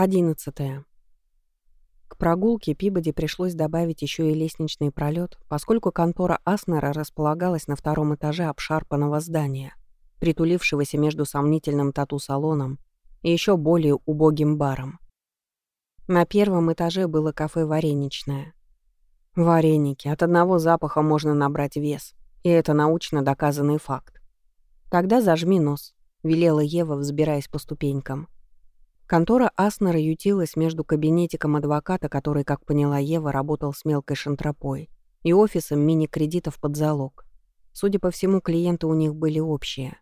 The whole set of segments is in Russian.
11. К прогулке Пибоди пришлось добавить еще и лестничный пролет, поскольку контора Аснера располагалась на втором этаже обшарпанного здания, притулившегося между сомнительным тату-салоном и еще более убогим баром. На первом этаже было кафе «Вареничное». Вареники. От одного запаха можно набрать вес. И это научно доказанный факт. «Тогда зажми нос», — велела Ева, взбираясь по ступенькам. Контора Аснера ютилась между кабинетиком адвоката, который, как поняла Ева, работал с мелкой шантропой, и офисом мини-кредитов под залог. Судя по всему, клиенты у них были общие.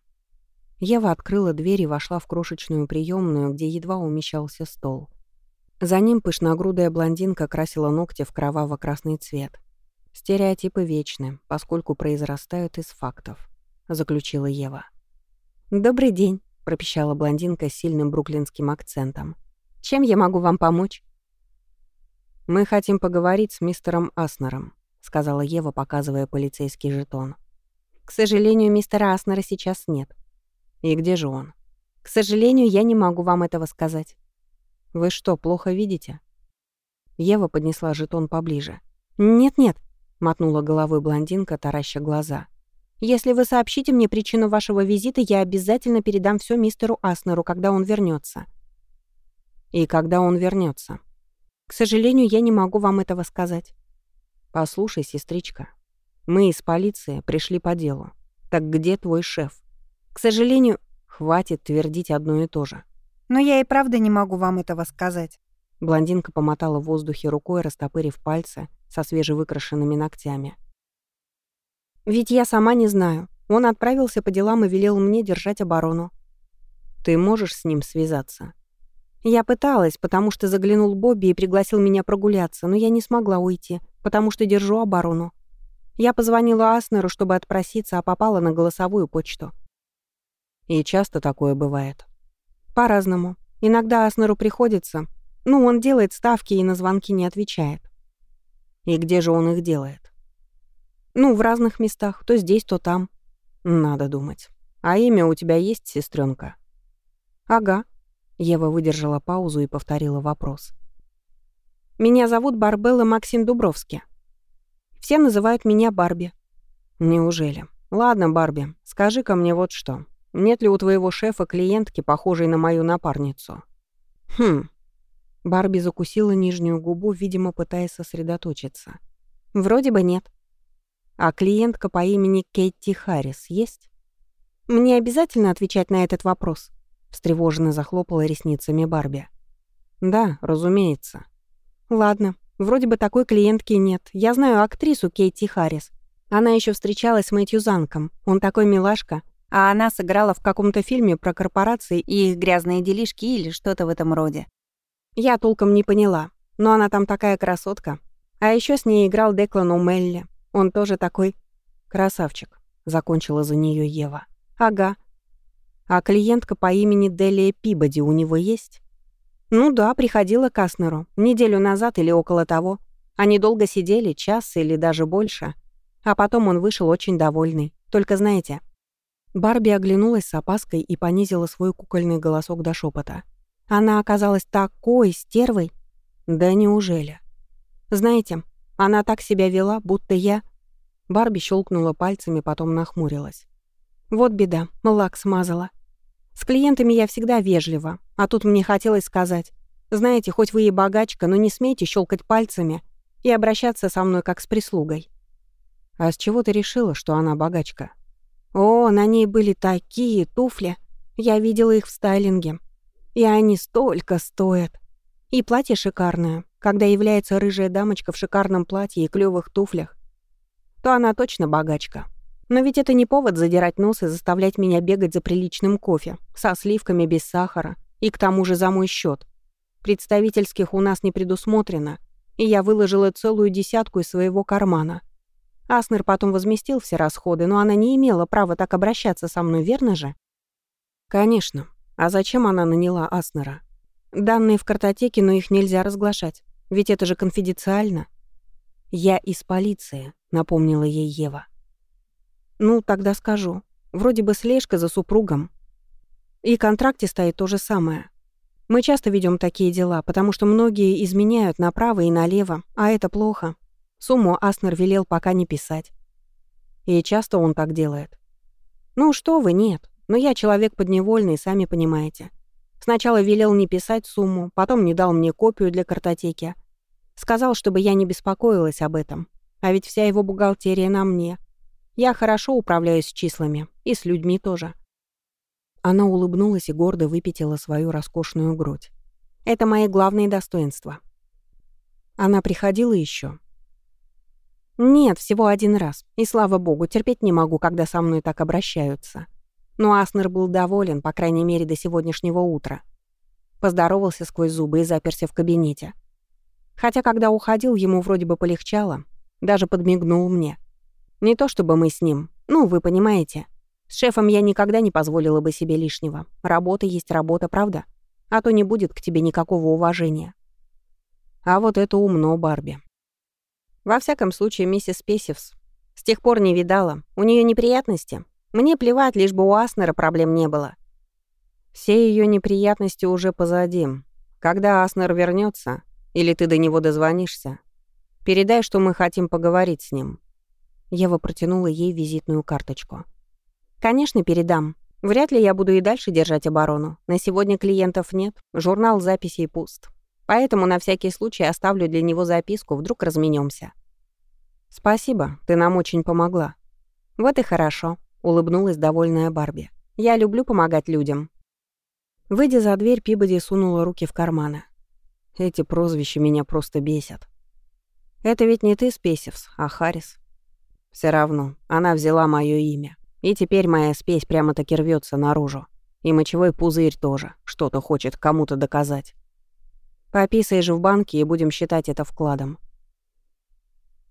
Ева открыла дверь и вошла в крошечную приемную, где едва умещался стол. За ним пышногрудая блондинка красила ногти в кроваво-красный цвет. «Стереотипы вечны, поскольку произрастают из фактов», — заключила Ева. «Добрый день», пропищала блондинка с сильным бруклинским акцентом. «Чем я могу вам помочь?» «Мы хотим поговорить с мистером Аснером», — сказала Ева, показывая полицейский жетон. «К сожалению, мистера Аснера сейчас нет». «И где же он?» «К сожалению, я не могу вам этого сказать». «Вы что, плохо видите?» Ева поднесла жетон поближе. «Нет-нет», — мотнула головой блондинка, тараща глаза. Если вы сообщите мне причину вашего визита, я обязательно передам все мистеру Аснеру, когда он вернется. И когда он вернется. К сожалению, я не могу вам этого сказать. Послушай, сестричка, мы из полиции пришли по делу. Так где твой шеф? К сожалению, хватит твердить одно и то же. Но я и правда не могу вам этого сказать. Блондинка помотала в воздухе рукой, растопырив пальцы со свежевыкрашенными ногтями. Ведь я сама не знаю. Он отправился по делам и велел мне держать оборону. Ты можешь с ним связаться? Я пыталась, потому что заглянул Бобби и пригласил меня прогуляться, но я не смогла уйти, потому что держу оборону. Я позвонила Аснеру, чтобы отпроситься, а попала на голосовую почту. И часто такое бывает. По-разному. Иногда Аснеру приходится. Ну, он делает ставки и на звонки не отвечает. И где же он их делает? Ну, в разных местах, то здесь, то там. Надо думать. А имя у тебя есть, сестренка? Ага. Ева выдержала паузу и повторила вопрос. Меня зовут Барбелла Максим Дубровский. Все называют меня Барби. Неужели? Ладно, Барби, скажи-ка мне вот что. Нет ли у твоего шефа клиентки, похожей на мою напарницу? Хм. Барби закусила нижнюю губу, видимо, пытаясь сосредоточиться. Вроде бы нет. А клиентка по имени Кэти Харрис есть? Мне обязательно отвечать на этот вопрос? Встревоженно захлопала ресницами Барби. Да, разумеется. Ладно, вроде бы такой клиентки нет. Я знаю актрису Кейти Харрис. Она еще встречалась с Мэтью Занком. Он такой милашка. А она сыграла в каком-то фильме про корпорации и их грязные делишки или что-то в этом роде. Я толком не поняла, но она там такая красотка. А еще с ней играл Деклан О'Мелли. Он тоже такой красавчик, закончила за нее Ева. Ага. А клиентка по имени Делия Пибоди у него есть? Ну да, приходила к Аснеру. Неделю назад или около того. Они долго сидели, час или даже больше. А потом он вышел очень довольный. Только знаете... Барби оглянулась с опаской и понизила свой кукольный голосок до шепота. Она оказалась такой стервой. Да неужели? Знаете, она так себя вела, будто я... Барби щелкнула пальцами, потом нахмурилась. Вот беда, лак смазала. С клиентами я всегда вежлива, а тут мне хотелось сказать. Знаете, хоть вы и богачка, но не смейте щелкать пальцами и обращаться со мной как с прислугой. А с чего ты решила, что она богачка? О, на ней были такие туфли. Я видела их в стайлинге. И они столько стоят. И платье шикарное. Когда является рыжая дамочка в шикарном платье и клёвых туфлях, то она точно богачка. Но ведь это не повод задирать нос и заставлять меня бегать за приличным кофе, со сливками без сахара, и к тому же за мой счет. Представительских у нас не предусмотрено, и я выложила целую десятку из своего кармана. Аснер потом возместил все расходы, но она не имела права так обращаться со мной, верно же? Конечно. А зачем она наняла Аснера? Данные в картотеке, но их нельзя разглашать. Ведь это же конфиденциально. Я из полиции, напомнила ей Ева. Ну, тогда скажу. Вроде бы слежка за супругом. И в контракте стоит то же самое. Мы часто ведем такие дела, потому что многие изменяют направо и налево, а это плохо. Сумму Аснер велел пока не писать. И часто он так делает. Ну что вы, нет. Но я человек подневольный, сами понимаете. Сначала велел не писать сумму, потом не дал мне копию для картотеки. Сказал, чтобы я не беспокоилась об этом. А ведь вся его бухгалтерия на мне. Я хорошо управляюсь с числами. И с людьми тоже. Она улыбнулась и гордо выпятила свою роскошную грудь. Это мои главные достоинства. Она приходила еще. Нет, всего один раз. И слава богу, терпеть не могу, когда со мной так обращаются. Но Аснер был доволен, по крайней мере, до сегодняшнего утра. Поздоровался сквозь зубы и заперся в кабинете. Хотя, когда уходил, ему вроде бы полегчало. Даже подмигнул мне. Не то чтобы мы с ним. Ну, вы понимаете. С шефом я никогда не позволила бы себе лишнего. Работа есть работа, правда? А то не будет к тебе никакого уважения. А вот это умно, Барби. Во всяком случае, миссис Песевс. С тех пор не видала. У нее неприятности. Мне плевать, лишь бы у Аснера проблем не было. Все ее неприятности уже позади. Когда Аснер вернется, или ты до него дозвонишься, передай, что мы хотим поговорить с ним». Ева протянула ей визитную карточку. «Конечно, передам. Вряд ли я буду и дальше держать оборону. На сегодня клиентов нет, журнал записей пуст. Поэтому на всякий случай оставлю для него записку, вдруг разменемся. «Спасибо, ты нам очень помогла». «Вот и хорошо», — улыбнулась довольная Барби. «Я люблю помогать людям». Выйдя за дверь, Пибоди сунула руки в карманы. Эти прозвища меня просто бесят. Это ведь не ты, Спесивс, а Харрис. Все равно, она взяла мое имя. И теперь моя спесь прямо-таки рвется наружу. И мочевой пузырь тоже что-то хочет кому-то доказать. Пописай же в банке и будем считать это вкладом.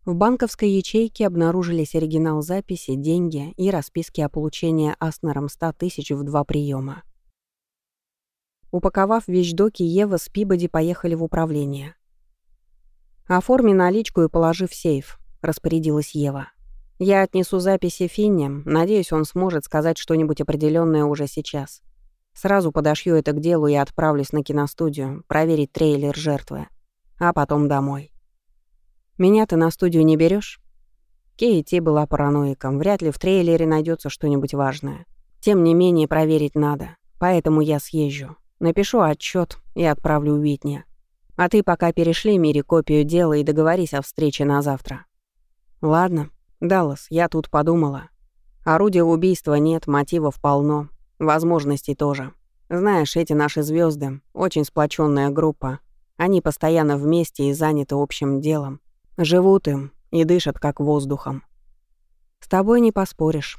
В банковской ячейке обнаружились оригинал записи, деньги и расписки о получении Аснером 100 тысяч в два приема. Упаковав вещдоки, Ева с Пибоди поехали в управление. «Оформи наличку и положи в сейф», — распорядилась Ева. «Я отнесу записи Финне, надеюсь, он сможет сказать что-нибудь определенное уже сейчас. Сразу подошью это к делу и отправлюсь на киностудию, проверить трейлер жертвы, а потом домой. Меня ты на студию не берешь? Кейти была параноиком, вряд ли в трейлере найдется что-нибудь важное. Тем не менее, проверить надо, поэтому я съезжу. Напишу отчет и отправлю Уитни. А ты пока перешли Мире копию дела и договорись о встрече на завтра. Ладно, Даллас, я тут подумала. Орудия убийства нет, мотивов полно, возможностей тоже. Знаешь, эти наши звезды очень сплоченная группа. Они постоянно вместе и заняты общим делом. Живут им и дышат как воздухом. С тобой не поспоришь.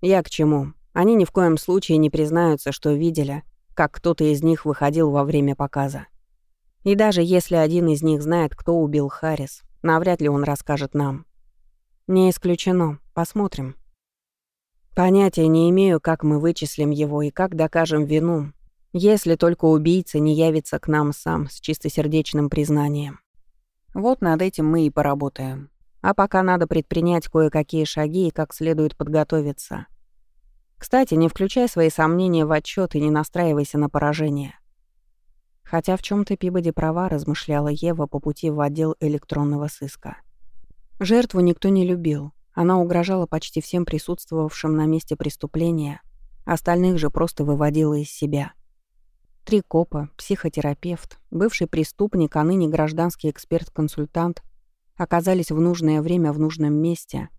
Я к чему? Они ни в коем случае не признаются, что видели, как кто-то из них выходил во время показа. И даже если один из них знает, кто убил Харрис, навряд ли он расскажет нам. Не исключено. Посмотрим. Понятия не имею, как мы вычислим его и как докажем вину, если только убийца не явится к нам сам с чистосердечным признанием. Вот над этим мы и поработаем. А пока надо предпринять кое-какие шаги и как следует подготовиться — кстати, не включай свои сомнения в отчет и не настраивайся на поражение. Хотя в чем то Пибоди права, размышляла Ева по пути в отдел электронного сыска. Жертву никто не любил. Она угрожала почти всем присутствовавшим на месте преступления, остальных же просто выводила из себя. Три копа, психотерапевт, бывший преступник, а ныне гражданский эксперт-консультант оказались в нужное время в нужном месте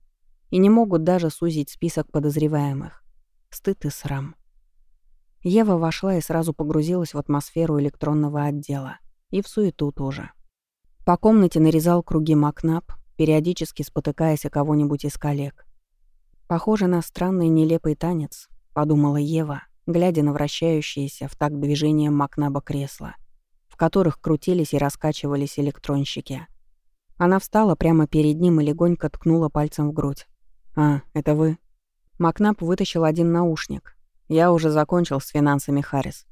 и не могут даже сузить список подозреваемых. Стыд и срам. Ева вошла и сразу погрузилась в атмосферу электронного отдела. И в суету тоже. По комнате нарезал круги Макнап, периодически спотыкаясь о кого-нибудь из коллег. «Похоже на странный нелепый танец», — подумала Ева, глядя на вращающиеся в такт движением Макнаба кресла, в которых крутились и раскачивались электронщики. Она встала прямо перед ним и легонько ткнула пальцем в грудь. «А, это вы?» Макнап вытащил один наушник. Я уже закончил с финансами Харрис.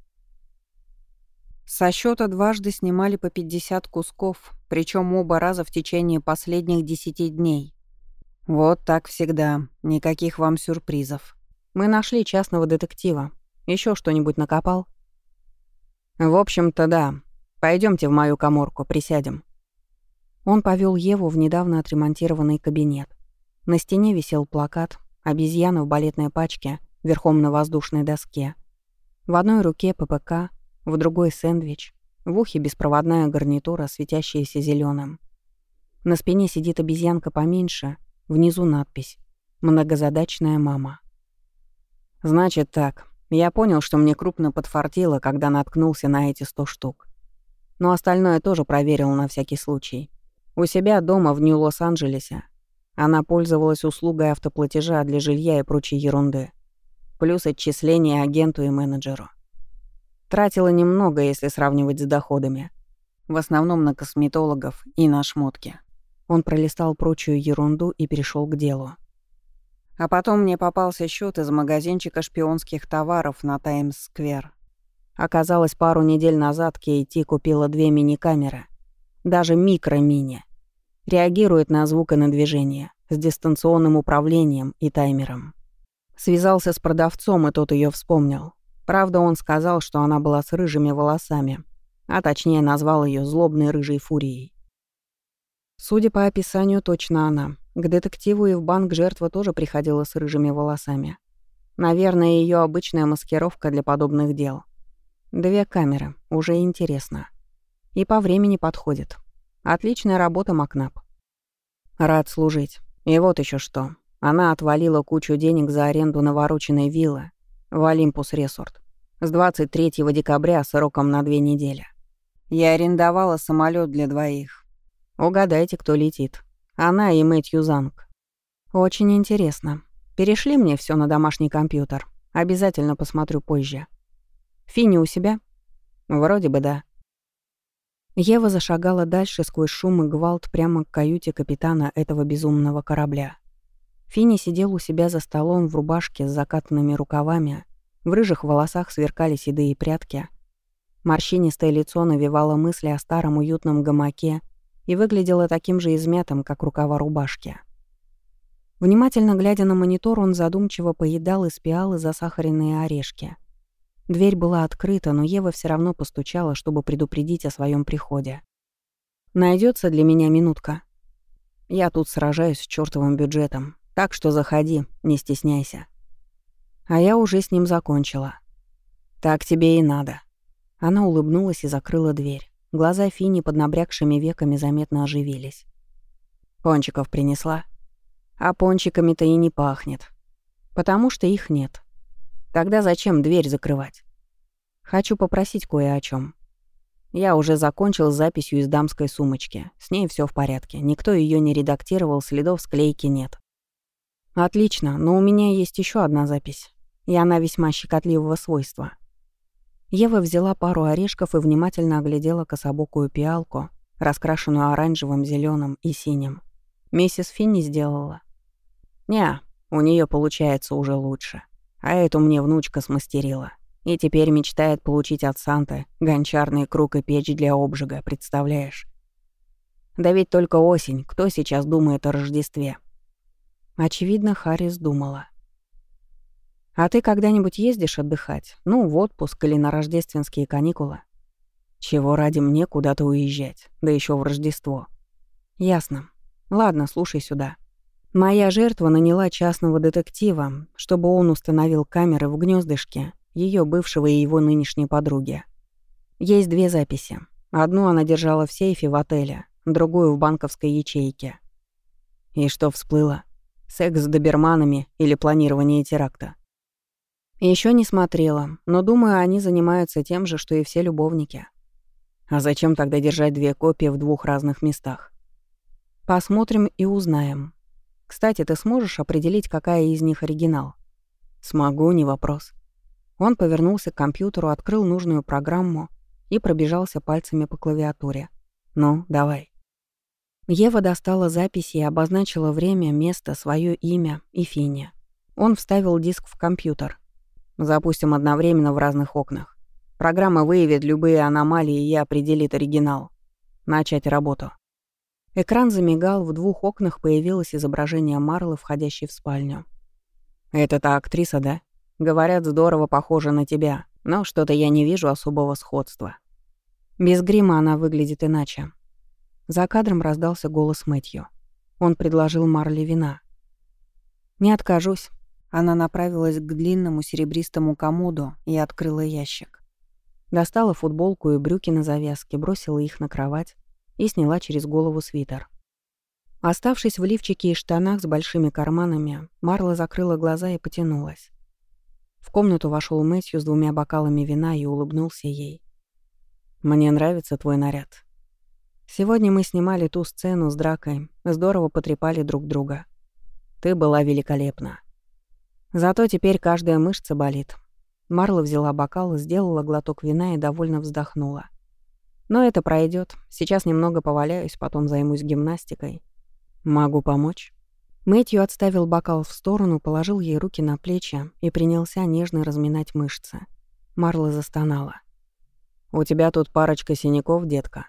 Со счета дважды снимали по 50 кусков, причем оба раза в течение последних 10 дней. Вот так всегда. Никаких вам сюрпризов. Мы нашли частного детектива. Еще что-нибудь накопал? В общем-то, да. Пойдемте в мою коморку, присядем. Он повел Еву в недавно отремонтированный кабинет. На стене висел плакат, обезьяна в балетной пачке, верхом на воздушной доске. В одной руке ППК, в другой сэндвич, в ухе беспроводная гарнитура, светящаяся зеленым. На спине сидит обезьянка поменьше, внизу надпись «Многозадачная мама». Значит так, я понял, что мне крупно подфартило, когда наткнулся на эти сто штук. Но остальное тоже проверил на всякий случай. У себя дома в Нью-Лос-Анджелесе она пользовалась услугой автоплатежа для жилья и прочей ерунды. Плюс отчисления агенту и менеджеру. Тратила немного, если сравнивать с доходами. В основном на косметологов и на шмотки. Он пролистал прочую ерунду и перешел к делу. А потом мне попался счет из магазинчика шпионских товаров на Таймс-сквер. Оказалось, пару недель назад Кейти купила две мини-камеры. Даже микро-мини. Реагирует на звук и на движение, с дистанционным управлением и таймером. Связался с продавцом, и тот ее вспомнил. Правда, он сказал, что она была с рыжими волосами, а точнее назвал ее злобной рыжей фурией. Судя по описанию, точно она. К детективу и в банк жертва тоже приходила с рыжими волосами. Наверное, ее обычная маскировка для подобных дел. Две камеры, уже интересно. И по времени подходит. Отличная работа, Макнап. Рад служить. И вот еще что. Она отвалила кучу денег за аренду навороченной виллы в Олимпус Ресорт с 23 декабря сроком на две недели. Я арендовала самолет для двоих. Угадайте, кто летит. Она и Мэтью Занг. Очень интересно. Перешли мне все на домашний компьютер. Обязательно посмотрю позже. Финни у себя? Вроде бы да. Ева зашагала дальше сквозь шум и гвалт прямо к каюте капитана этого безумного корабля. Финни сидел у себя за столом в рубашке с закатанными рукавами, в рыжих волосах сверкали седые прядки. Морщинистое лицо навевало мысли о старом уютном гамаке и выглядело таким же измятым, как рукава рубашки. Внимательно глядя на монитор, он задумчиво поедал из пиалы засахаренные орешки. Дверь была открыта, но Ева все равно постучала, чтобы предупредить о своем приходе. Найдется для меня минутка. Я тут сражаюсь с чертовым бюджетом, так что заходи, не стесняйся. А я уже с ним закончила. Так тебе и надо. Она улыбнулась и закрыла дверь. Глаза Фини под набрякшими веками заметно оживились. «Пончиков принесла?» «А пончиками-то и не пахнет. Потому что их нет. Тогда зачем дверь закрывать? Хочу попросить кое о чем. Я уже закончил с записью из дамской сумочки. С ней все в порядке. Никто ее не редактировал, следов склейки нет. Отлично, но у меня есть еще одна запись. И она весьма щекотливого свойства. Ева взяла пару орешков и внимательно оглядела кособокую пиалку, раскрашенную оранжевым, зеленым и синим. Миссис Финни сделала. «Не, у нее получается уже лучше. А эту мне внучка смастерила. И теперь мечтает получить от Санты гончарный круг и печь для обжига, представляешь? Да ведь только осень, кто сейчас думает о Рождестве?» Очевидно, Харрис думала. А ты когда-нибудь ездишь отдыхать? Ну, в отпуск или на рождественские каникулы? Чего ради мне куда-то уезжать, да еще в Рождество? Ясно. Ладно, слушай сюда. Моя жертва наняла частного детектива, чтобы он установил камеры в гнездышке ее бывшего и его нынешней подруги. Есть две записи. Одну она держала в сейфе в отеле, другую в банковской ячейке. И что всплыло? Секс с доберманами или планирование теракта? Еще не смотрела, но думаю, они занимаются тем же, что и все любовники. А зачем тогда держать две копии в двух разных местах? Посмотрим и узнаем. Кстати, ты сможешь определить, какая из них оригинал? Смогу, не вопрос. Он повернулся к компьютеру, открыл нужную программу и пробежался пальцами по клавиатуре. Ну, давай. Ева достала записи и обозначила время, место, свое имя и Финя. Он вставил диск в компьютер. Запустим одновременно в разных окнах. Программа выявит любые аномалии и определит оригинал. Начать работу. Экран замигал, в двух окнах появилось изображение Марлы, входящей в спальню. «Это та актриса, да? Говорят, здорово похожа на тебя. Но что-то я не вижу особого сходства. Без грима она выглядит иначе. За кадром раздался голос Мэтью. Он предложил Марли вина. «Не откажусь». Она направилась к длинному серебристому комоду и открыла ящик. Достала футболку и брюки на завязке, бросила их на кровать и сняла через голову свитер. Оставшись в лифчике и штанах с большими карманами, Марла закрыла глаза и потянулась. В комнату вошел Мэтью с двумя бокалами вина и улыбнулся ей. «Мне нравится твой наряд. Сегодня мы снимали ту сцену с дракой, здорово потрепали друг друга. Ты была великолепна. Зато теперь каждая мышца болит, Марла взяла бокал, сделала глоток вина и довольно вздохнула. Но это пройдет. Сейчас немного поваляюсь, потом займусь гимнастикой. Могу помочь? Мэтью отставил бокал в сторону, положил ей руки на плечи и принялся нежно разминать мышцы. Марла застонала. «У тебя тут парочка синяков, детка».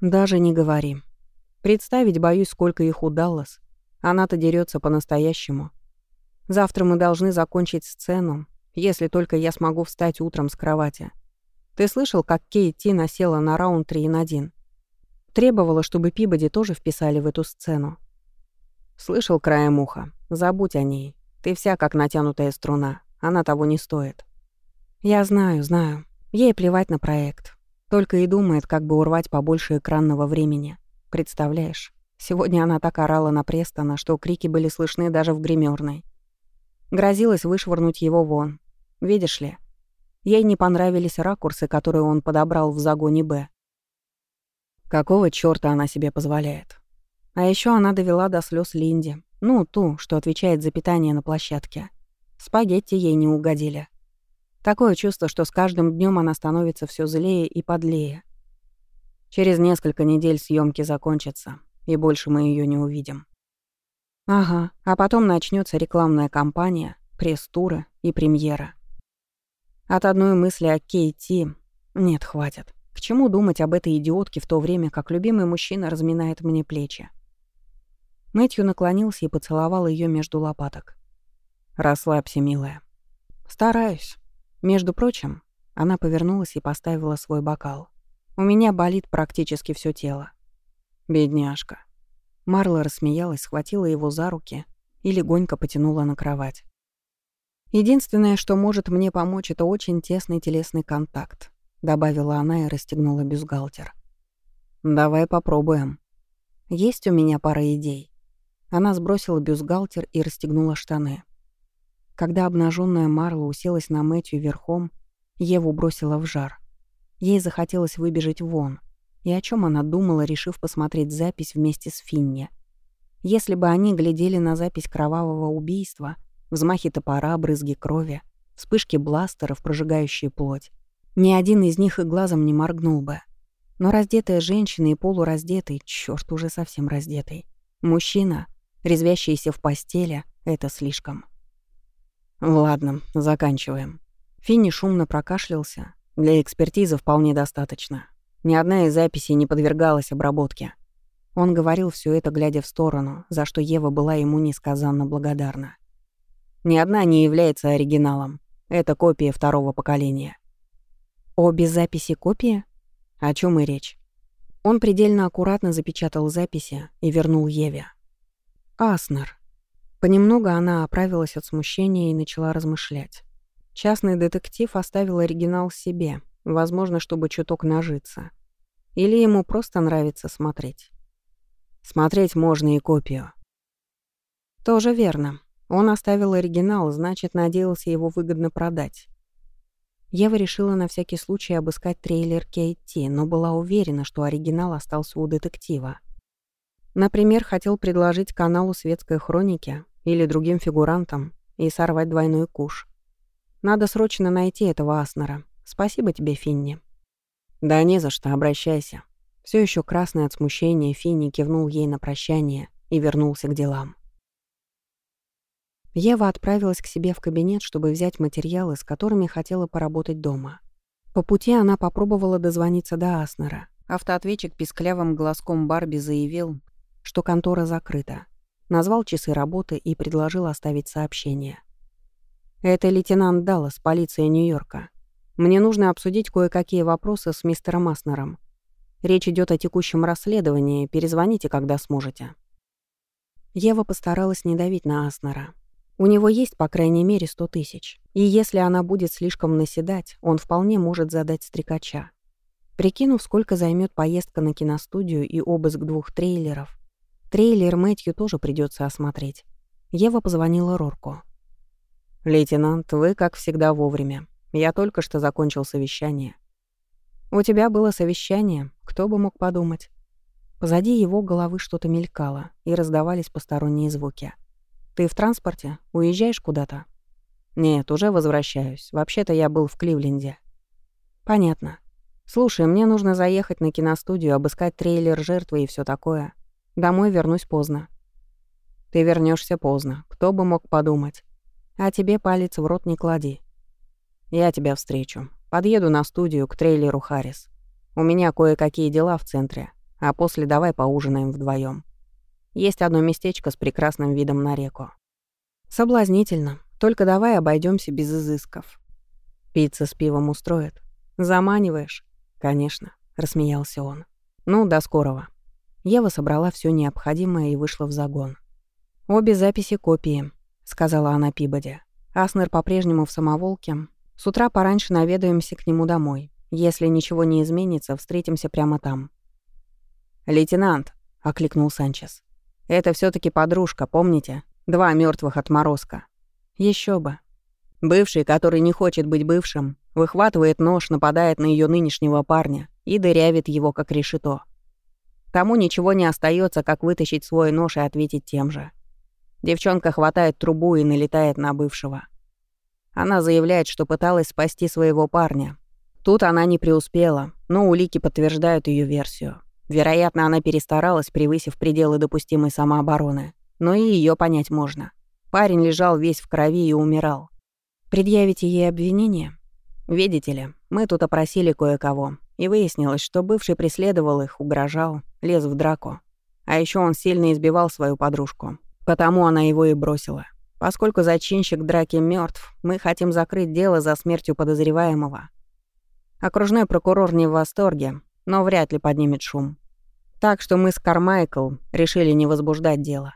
«Даже не говори. Представить боюсь, сколько их удалось. Она-то дерется по-настоящему. Завтра мы должны закончить сцену, если только я смогу встать утром с кровати. Ты слышал, как Кейти насела на раунд 3 на 1? Требовала, чтобы Пибоди тоже вписали в эту сцену. Слышал краем уха. Забудь о ней. Ты вся как натянутая струна. Она того не стоит. Я знаю, знаю. Ей плевать на проект. Только и думает, как бы урвать побольше экранного времени. Представляешь? Сегодня она так орала на Престона, что крики были слышны даже в гримерной. Грозилась вышвырнуть его вон. Видишь ли, ей не понравились ракурсы, которые он подобрал в загоне «Б». Какого чёрта она себе позволяет? А ещё она довела до слёз Линди, ну, ту, что отвечает за питание на площадке. Спагетти ей не угодили. Такое чувство, что с каждым днём она становится всё злее и подлее. Через несколько недель съёмки закончатся, и больше мы её не увидим. Ага, а потом начнётся рекламная кампания, пресс-туры и премьера. От одной мысли о Кейти... Нет, хватит. К чему думать об этой идиотке в то время, как любимый мужчина разминает мне плечи? Мэтью наклонился и поцеловал ее между лопаток. «Расслабься, милая». «Стараюсь. Между прочим...» Она повернулась и поставила свой бокал. «У меня болит практически все тело». «Бедняжка». Марла рассмеялась, схватила его за руки и легонько потянула на кровать. Единственное, что может мне помочь, это очень тесный телесный контакт», — добавила она и расстегнула бюстгальтер. «Давай попробуем. Есть у меня пара идей». Она сбросила бюстгальтер и расстегнула штаны. Когда обнаженная Марла уселась на Мэтью верхом, Еву бросила в жар. Ей захотелось выбежать вон. И о чем она думала, решив посмотреть запись вместе с Финни? Если бы они глядели на запись кровавого убийства — Взмахи топора, брызги крови, вспышки бластеров, прожигающие плоть. Ни один из них и глазом не моргнул бы. Но раздетая женщина и полураздетый, чёрт, уже совсем раздетый, мужчина, резвящийся в постели — это слишком. Ладно, заканчиваем. Финни шумно прокашлялся. Для экспертизы вполне достаточно. Ни одна из записей не подвергалась обработке. Он говорил все это, глядя в сторону, за что Ева была ему несказанно благодарна. Ни одна не является оригиналом. Это копия второго поколения. Обе записи копия? О чем и речь? Он предельно аккуратно запечатал записи и вернул Еве. Аснер. Понемногу она оправилась от смущения и начала размышлять. Частный детектив оставил оригинал себе, возможно, чтобы чуток нажиться. Или ему просто нравится смотреть. Смотреть можно и копию. Тоже верно. Он оставил оригинал, значит, надеялся его выгодно продать. Ева решила на всякий случай обыскать трейлер Кейти, но была уверена, что оригинал остался у детектива. Например, хотел предложить каналу «Светской хроники» или другим фигурантам и сорвать двойной куш. Надо срочно найти этого Аснера. Спасибо тебе, Финни. Да не за что, обращайся. Все еще красный от смущения, Финни кивнул ей на прощание и вернулся к делам. Ева отправилась к себе в кабинет, чтобы взять материалы, с которыми хотела поработать дома. По пути она попробовала дозвониться до Аснера. Автоответчик писклявым глазком Барби заявил, что контора закрыта. Назвал часы работы и предложил оставить сообщение. «Это лейтенант Даллас, полиция Нью-Йорка. Мне нужно обсудить кое-какие вопросы с мистером Аснером. Речь идет о текущем расследовании. Перезвоните, когда сможете». Ева постаралась не давить на Аснера. У него есть, по крайней мере, сто тысяч. И если она будет слишком наседать, он вполне может задать стрекача. Прикинув, сколько займет поездка на киностудию и обыск двух трейлеров, трейлер Мэтью тоже придется осмотреть. Ева позвонила Рорку. «Лейтенант, вы, как всегда, вовремя. Я только что закончил совещание». «У тебя было совещание, кто бы мог подумать?» Позади его головы что-то мелькало, и раздавались посторонние звуки. «Ты в транспорте? Уезжаешь куда-то?» «Нет, уже возвращаюсь. Вообще-то я был в Кливленде». «Понятно. Слушай, мне нужно заехать на киностудию, обыскать трейлер жертвы и все такое. Домой вернусь поздно». «Ты вернешься поздно. Кто бы мог подумать. А тебе палец в рот не клади. Я тебя встречу. Подъеду на студию к трейлеру Харрис. У меня кое-какие дела в центре, а после давай поужинаем вдвоем. Есть одно местечко с прекрасным видом на реку. Соблазнительно. Только давай обойдемся без изысков. Пицца с пивом устроит. Заманиваешь? Конечно, рассмеялся он. Ну, до скорого. Ева собрала все необходимое и вышла в загон. Обе записи копии, сказала она Пибоди. Аснер по-прежнему в самоволке. С утра пораньше наведаемся к нему домой. Если ничего не изменится, встретимся прямо там. «Лейтенант», — окликнул Санчес. Это все таки подружка, помните? Два мертвых отморозка. Еще бы. Бывший, который не хочет быть бывшим, выхватывает нож, нападает на ее нынешнего парня и дырявит его, как решето. Тому ничего не остается, как вытащить свой нож и ответить тем же. Девчонка хватает трубу и налетает на бывшего. Она заявляет, что пыталась спасти своего парня. Тут она не преуспела, но улики подтверждают ее версию. Вероятно, она перестаралась, превысив пределы допустимой самообороны. Но и ее понять можно. Парень лежал весь в крови и умирал. Предъявите ей обвинение? Видите ли, мы тут опросили кое-кого, и выяснилось, что бывший преследовал их, угрожал, лез в драку. А еще он сильно избивал свою подружку. Потому она его и бросила. Поскольку зачинщик драки мертв, мы хотим закрыть дело за смертью подозреваемого. Окружной прокурор не в восторге, но вряд ли поднимет шум. Так что мы с Кармайкл решили не возбуждать дело.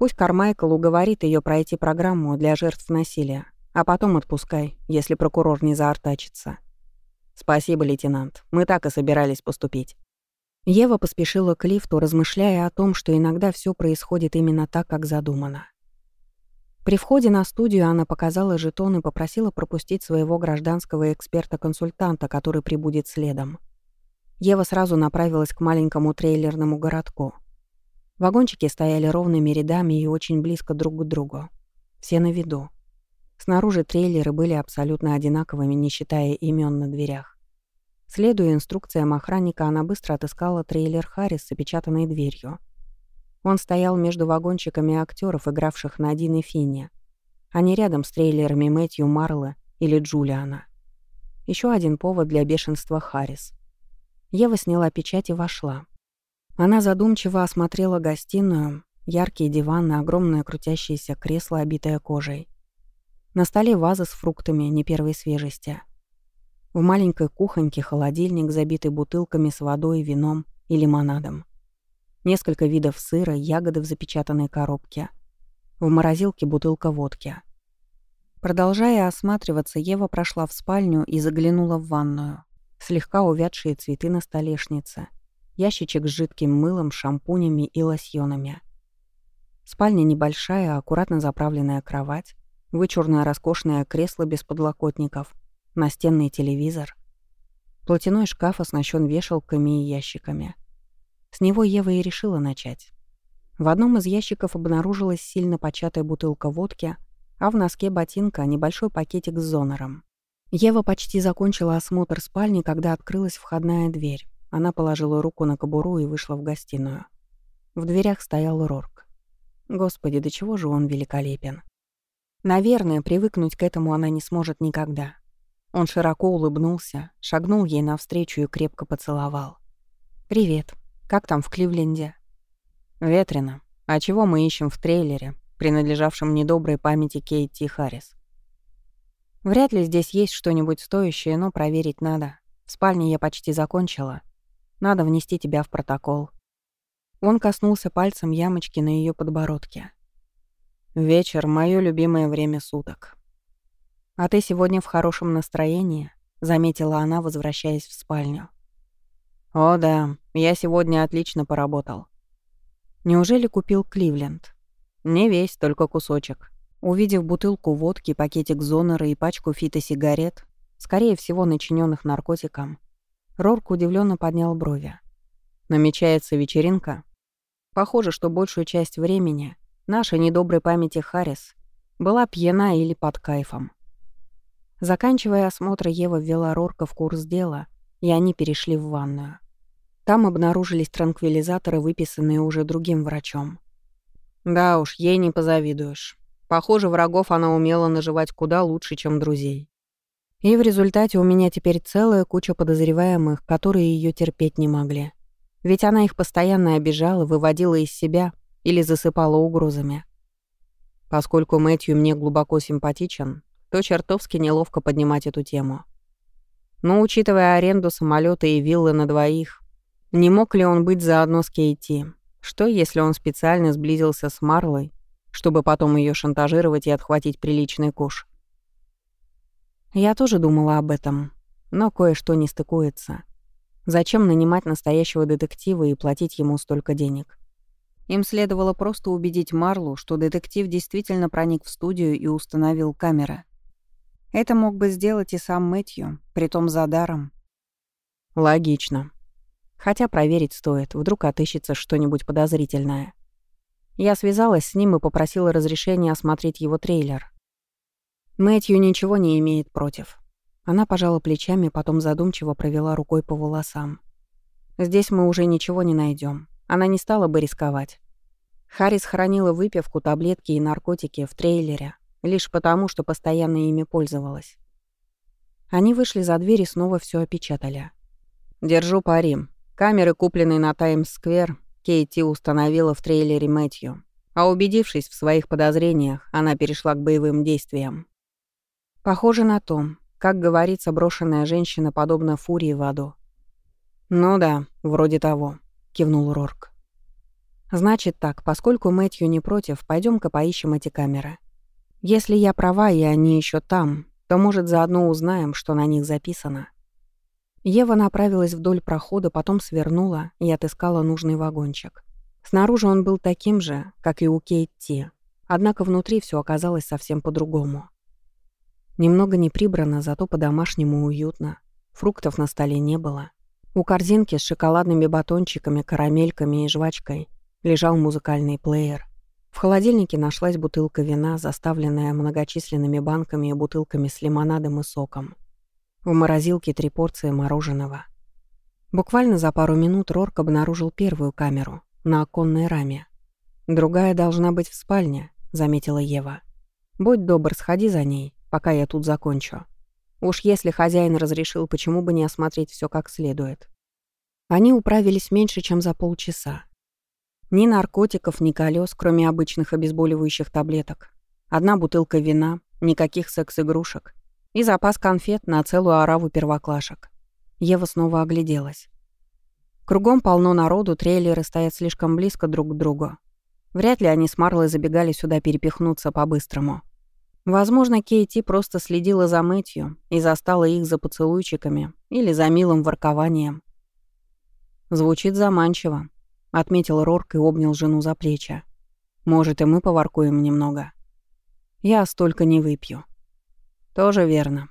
Пусть Кармайкл уговорит ее пройти программу для жертв насилия, а потом отпускай, если прокурор не заортачится. Спасибо, лейтенант. Мы так и собирались поступить. Ева поспешила к лифту, размышляя о том, что иногда все происходит именно так, как задумано. При входе на студию она показала жетон и попросила пропустить своего гражданского эксперта-консультанта, который прибудет следом. Ева сразу направилась к маленькому трейлерному городку. Вагончики стояли ровными рядами и очень близко друг к другу. Все на виду. Снаружи трейлеры были абсолютно одинаковыми, не считая имен на дверях. Следуя инструкциям охранника, она быстро отыскала трейлер Харрис с опечатанной дверью. Он стоял между вагончиками актеров, игравших на Дин и Финне, а не рядом с трейлерами Мэтью Марла или Джулиана. Еще один повод для бешенства Харрис. Ева сняла печать и вошла. Она задумчиво осмотрела гостиную, яркие диваны, огромное крутящееся кресло, обитое кожей. На столе ваза с фруктами не первой свежести. В маленькой кухоньке холодильник, забитый бутылками с водой, вином и лимонадом. Несколько видов сыра, ягоды в запечатанной коробке. В морозилке бутылка водки. Продолжая осматриваться, Ева прошла в спальню и заглянула в ванную слегка увядшие цветы на столешнице, ящичек с жидким мылом, шампунями и лосьонами. Спальня небольшая, аккуратно заправленная кровать, вычурное роскошное кресло без подлокотников, настенный телевизор. Платяной шкаф оснащен вешалками и ящиками. С него Ева и решила начать. В одном из ящиков обнаружилась сильно початая бутылка водки, а в носке ботинка небольшой пакетик с зонором. Ева почти закончила осмотр спальни, когда открылась входная дверь. Она положила руку на кобуру и вышла в гостиную. В дверях стоял Рорк. Господи, до чего же он великолепен. Наверное, привыкнуть к этому она не сможет никогда. Он широко улыбнулся, шагнул ей навстречу и крепко поцеловал. «Привет. Как там в Кливленде?» «Ветрено. А чего мы ищем в трейлере, принадлежавшем недоброй памяти Кейти Харрис?» Вряд ли здесь есть что-нибудь стоящее, но проверить надо. В спальне я почти закончила. Надо внести тебя в протокол. Он коснулся пальцем ямочки на ее подбородке. Вечер — мое любимое время суток. А ты сегодня в хорошем настроении, заметила она, возвращаясь в спальню. О да, я сегодня отлично поработал. Неужели купил Кливленд? Не весь, только кусочек. Увидев бутылку водки, пакетик зонера и пачку фитосигарет, скорее всего, начиненных наркотиком, Рорк удивленно поднял брови. Намечается вечеринка. Похоже, что большую часть времени наша недоброй памяти Харрис была пьяна или под кайфом. Заканчивая осмотр, Ева ввела Рорка в курс дела, и они перешли в ванную. Там обнаружились транквилизаторы, выписанные уже другим врачом. Да уж, ей не позавидуешь. Похоже, врагов она умела наживать куда лучше, чем друзей. И в результате у меня теперь целая куча подозреваемых, которые ее терпеть не могли. Ведь она их постоянно обижала, выводила из себя или засыпала угрозами. Поскольку Мэтью мне глубоко симпатичен, то чертовски неловко поднимать эту тему. Но учитывая аренду самолета и виллы на двоих, не мог ли он быть заодно с Кейти? Что, если он специально сблизился с Марлой чтобы потом ее шантажировать и отхватить приличный куш. Я тоже думала об этом, но кое-что не стыкуется. Зачем нанимать настоящего детектива и платить ему столько денег? Им следовало просто убедить Марлу, что детектив действительно проник в студию и установил камеры. Это мог бы сделать и сам Мэтью, притом за даром. Логично. Хотя проверить стоит, вдруг отыщется что-нибудь подозрительное. Я связалась с ним и попросила разрешения осмотреть его трейлер. Мэтью ничего не имеет против. Она пожала плечами, потом задумчиво провела рукой по волосам. Здесь мы уже ничего не найдем. Она не стала бы рисковать. Харрис хранила выпивку, таблетки и наркотики в трейлере, лишь потому, что постоянно ими пользовалась. Они вышли за дверь и снова все опечатали. «Держу пари. Камеры, купленные на Таймс-сквер, Кейти установила в трейлере Мэтью, а убедившись в своих подозрениях, она перешла к боевым действиям. Похоже на то, как говорится, брошенная женщина подобна фурии в аду. «Ну да, вроде того», — кивнул Рорк. «Значит так, поскольку Мэтью не против, пойдем ка поищем эти камеры. Если я права, и они еще там, то, может, заодно узнаем, что на них записано». Ева направилась вдоль прохода, потом свернула и отыскала нужный вагончик. Снаружи он был таким же, как и у Кейти, однако внутри все оказалось совсем по-другому. Немного не прибрано, зато по-домашнему уютно. Фруктов на столе не было. У корзинки с шоколадными батончиками, карамельками и жвачкой лежал музыкальный плеер. В холодильнике нашлась бутылка вина, заставленная многочисленными банками и бутылками с лимонадом и соком. В морозилке три порции мороженого. Буквально за пару минут Рорк обнаружил первую камеру на оконной раме. «Другая должна быть в спальне», — заметила Ева. «Будь добр, сходи за ней, пока я тут закончу. Уж если хозяин разрешил, почему бы не осмотреть все как следует». Они управились меньше, чем за полчаса. Ни наркотиков, ни колес, кроме обычных обезболивающих таблеток. Одна бутылка вина, никаких секс-игрушек и запас конфет на целую ораву первоклашек. Ева снова огляделась. Кругом полно народу, трейлеры стоят слишком близко друг к другу. Вряд ли они с Марлой забегали сюда перепихнуться по-быстрому. Возможно, Кейти просто следила за Мэтью и застала их за поцелуйчиками или за милым воркованием. «Звучит заманчиво», — отметил Рорк и обнял жену за плечи. «Может, и мы поворкуем немного?» «Я столько не выпью», тоже верно.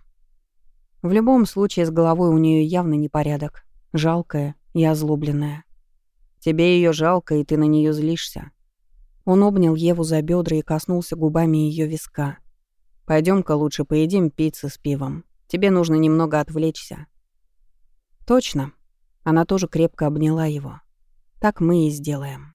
В любом случае с головой у нее явно непорядок. Жалкая и озлобленная. Тебе ее жалко, и ты на нее злишься. Он обнял Еву за бедра и коснулся губами ее виска. Пойдем-ка лучше поедим пиццы с пивом. Тебе нужно немного отвлечься. Точно. Она тоже крепко обняла его. Так мы и сделаем.